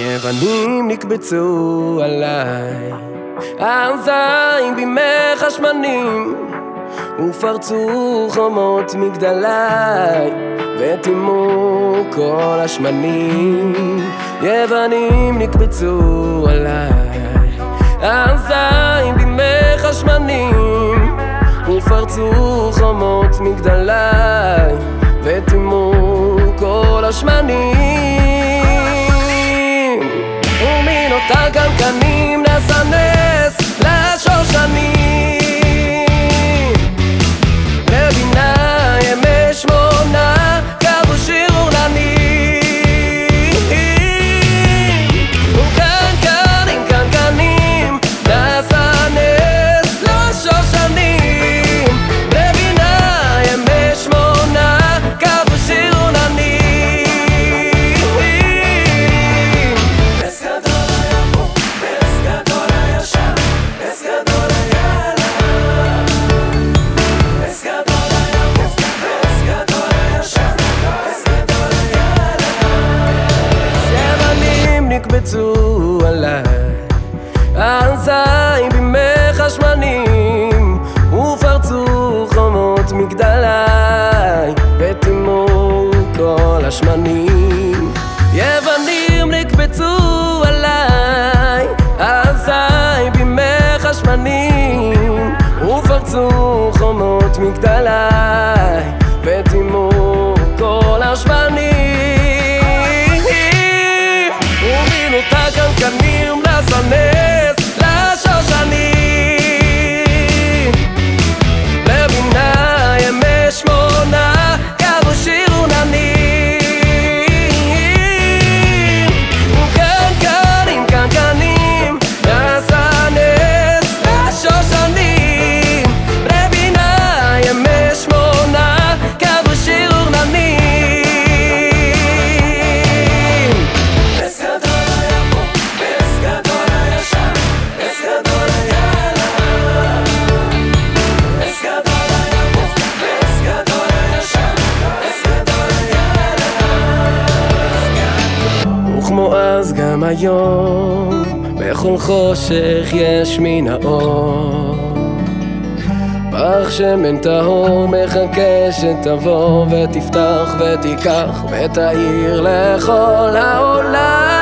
יוונים נקבצו עליי, ארזיים בימי חשמנים, ופרצו חומות מגדליי, וטימו כל השמנים. יוונים נקבצו עליי, ארזיים בימי חשמנים, ופרצו חומות מגדליי, וטימו כל השמנים. נקבצו עליי, ארזיים בימי ופרצו חומות מגדליי, וטימו כל השמנים. יוונים נקבצו עליי, ארזיים בימי חשמנים, ופרצו חומות מגדליי, גם היום, בכל חושך יש מן האור. פח שמן טהור מחכה שתבוא ותפתח ותיקח ותאיר לכל העולם